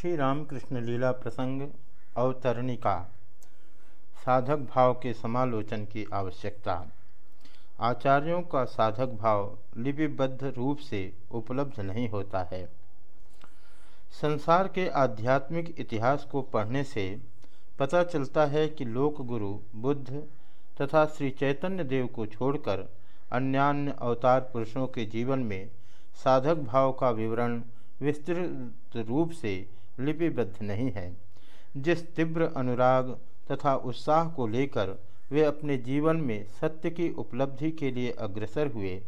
श्री रामकृष्ण लीला प्रसंग अवतरणिका, साधक भाव के समालोचन की आवश्यकता। आचार्यों का साधक भाव लिपिबद्ध रूप से उपलब्ध नहीं होता है। संसार के आध्यात्मिक इतिहास को पढ़ने से पता चलता है कि लोक गुरु बुद्ध तथा श्री चैतन्य देव को छोड़कर अन्यान्य अवतार पुरुषों के जीवन में साधक भाव का विवरण विस्तृत रूप से लिपिबद्ध नहीं है। जिस तीव्र अनुराग तथा उत्साह को लेकर वे अपने जीवन में सत्य की उपलब्धि के लिए अग्रसर हुए,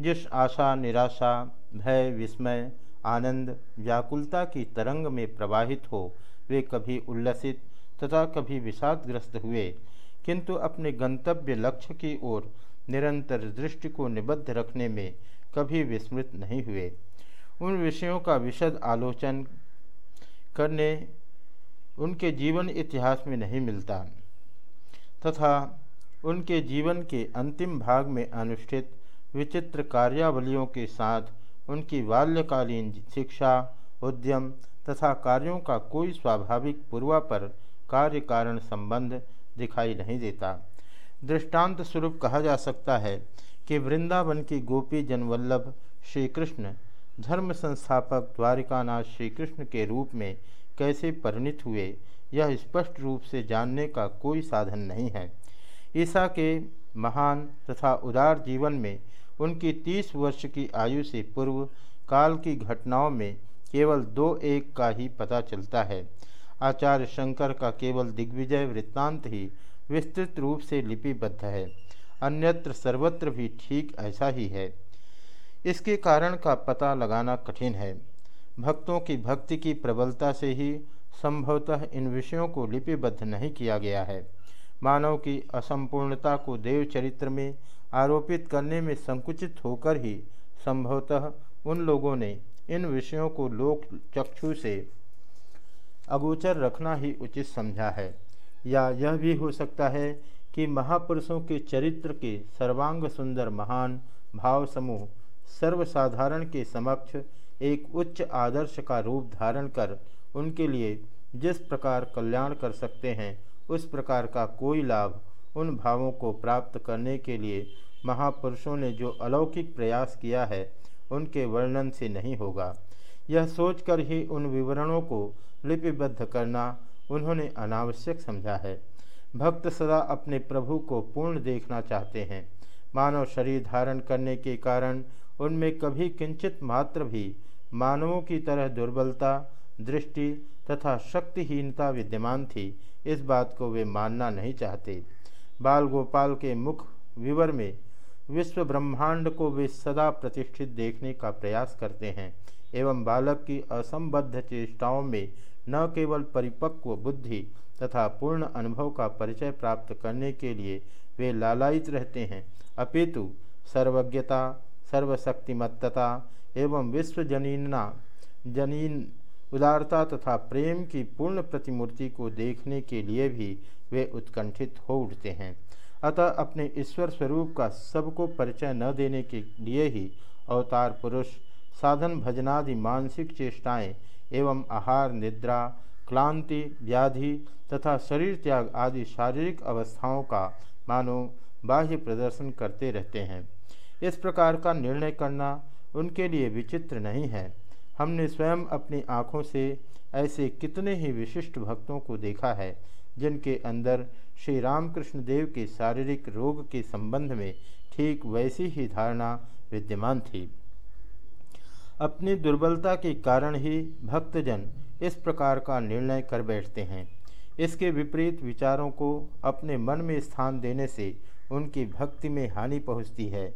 जिस आशा, निराशा, भय, विस्मय, आनंद, व्याकुलता की तरंग में प्रवाहित हो, वे कभी उल्लसित तथा कभी विषादग्रस्त हुए, किंतु अपने गंतव्य लक्ष्य की ओर निरंतर दृष्टि को निबद्ध रखने में कभी विस्मृत नहीं हुए। उन विषयों का विशद आलोचन करने उनके जीवन इतिहास में नहीं मिलता, तथा उनके जीवन के अंतिम भाग में अनुष्ठित विचित्र कार्यावलियों के साथ उनकी बाल्यकालीन शिक्षा, उद्यम तथा कार्यों का कोई स्वाभाविक पूर्वापर कार्य कारण संबंध दिखाई नहीं देता। दृष्टांत स्वरूप कहा जा सकता है कि वृंदावन की गोपी जनवल्लभ श्री कृष्ण धर्म संस्थापक द्वारिकानाथ श्री कृष्ण के रूप में कैसे परिणित हुए, यह स्पष्ट रूप से जानने का कोई साधन नहीं है। ईसा के महान तथा उदार जीवन में उनकी तीस वर्ष की आयु से पूर्व काल की घटनाओं में केवल दो एक का ही पता चलता है। आचार्य शंकर का केवल दिग्विजय वृत्तांत ही विस्तृत रूप से लिपिबद्ध है, अन्यत्र सर्वत्र भी ठीक ऐसा ही है। इसके कारण का पता लगाना कठिन है। भक्तों की भक्ति की प्रबलता से ही संभवतः इन विषयों को लिपिबद्ध नहीं किया गया है। मानव की असंपूर्णता को देव चरित्र में आरोपित करने में संकुचित होकर ही संभवतः उन लोगों ने इन विषयों को लोक चक्षु से अगोचर रखना ही उचित समझा है। या यह भी हो सकता है कि महापुरुषों के चरित्र के सर्वांग सुंदर महान भाव समूह सर्वसाधारण के समक्ष एक उच्च आदर्श का रूप धारण कर उनके लिए जिस प्रकार कल्याण कर सकते हैं, उस प्रकार का कोई लाभ उन भावों को प्राप्त करने के लिए महापुरुषों ने जो अलौकिक प्रयास किया है, उनके वर्णन से नहीं होगा। यह सोचकर ही उन विवरणों को लिपिबद्ध करना उन्होंने अनावश्यक समझा है। भक्त सदा अपने प्रभु को पूर्ण देखना चाहते हैं। मानव शरीर धारण करने के कारण उनमें कभी किंचित मात्र भी मानवों की तरह दुर्बलता, दृष्टि तथा शक्तिहीनता विद्यमान थी, इस बात को वे मानना नहीं चाहते। बाल गोपाल के मुख विवर में विश्व ब्रह्मांड को वे सदा प्रतिष्ठित देखने का प्रयास करते हैं, एवं बालक की असंबद्ध चेष्टाओं में न केवल परिपक्व बुद्धि तथा पूर्ण अनुभव का परिचय प्राप्त करने के लिए वे लालायित रहते हैं, अपितु सर्वज्ञता सर्वशक्तिमत्तता एवं विश्वजनीना जनीन उदारता तथा प्रेम की पूर्ण प्रतिमूर्ति को देखने के लिए भी वे उत्कंठित हो उठते हैं। अतः अपने ईश्वर स्वरूप का सबको परिचय न देने के लिए ही अवतार पुरुष, साधन भजनादि मानसिक चेष्टाएँ एवं आहार, निद्रा, क्लांति, व्याधि तथा शरीर त्याग आदि शारीरिक अवस्थाओं का मानो बाह्य प्रदर्शन करते रहते हैं। इस प्रकार का निर्णय करना उनके लिए विचित्र नहीं है। हमने स्वयं अपनी आँखों से ऐसे कितने ही विशिष्ट भक्तों को देखा है, जिनके अंदर श्री रामकृष्ण देव के शारीरिक रोग के संबंध में ठीक वैसी ही धारणा विद्यमान थी। अपनी दुर्बलता के कारण ही भक्तजन इस प्रकार का निर्णय कर बैठते हैं। इसके विपरीत विचारों को अपने मन में स्थान देने से उनकी भक्ति में हानि पहुँचती है।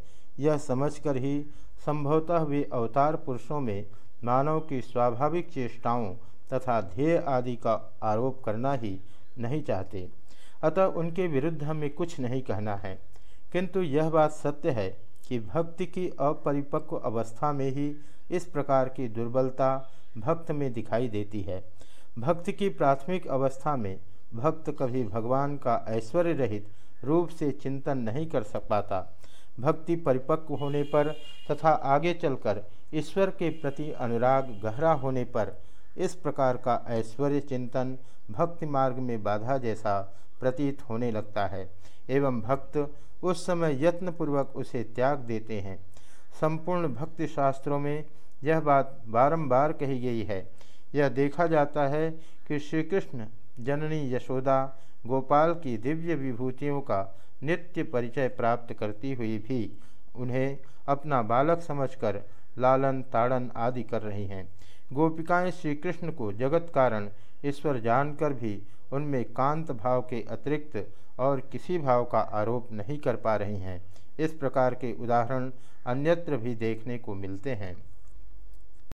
यह समझकर ही संभवतः वे अवतार पुरुषों में मानव की स्वाभाविक चेष्टाओं तथा ध्येय आदि का आरोप करना ही नहीं चाहते। अतः उनके विरुद्ध हमें कुछ नहीं कहना है। किंतु यह बात सत्य है कि भक्ति की अपरिपक्व अवस्था में ही इस प्रकार की दुर्बलता भक्त में दिखाई देती है। भक्ति की प्राथमिक अवस्था में भक्त कभी भगवान का ऐश्वर्य रहित रूप से चिंतन नहीं कर सक पाता। भक्ति परिपक्व होने पर तथा आगे चलकर ईश्वर के प्रति अनुराग गहरा होने पर इस प्रकार का ऐश्वर्य चिंतन भक्ति मार्ग में बाधा जैसा प्रतीत होने लगता है। एवं भक्त उस समय यत्नपूर्वक उसे त्याग देते हैं। संपूर्ण भक्ति शास्त्रों में यह बात बारंबार कही गई है। यह देखा जाता है कि श्री कृष्ण जननी यशोदा गोपाल की दिव्य विभूतियों का नित्य परिचय प्राप्त करती हुई भी उन्हें अपना बालक समझकर लालन, ताड़न आदि कर रही हैं। गोपिकाएँ श्री कृष्ण को जगत कारण ईश्वर जानकर भी उनमें कांत भाव के अतिरिक्त और किसी भाव का आरोप नहीं कर पा रही हैं। इस प्रकार के उदाहरण अन्यत्र भी देखने को मिलते हैं।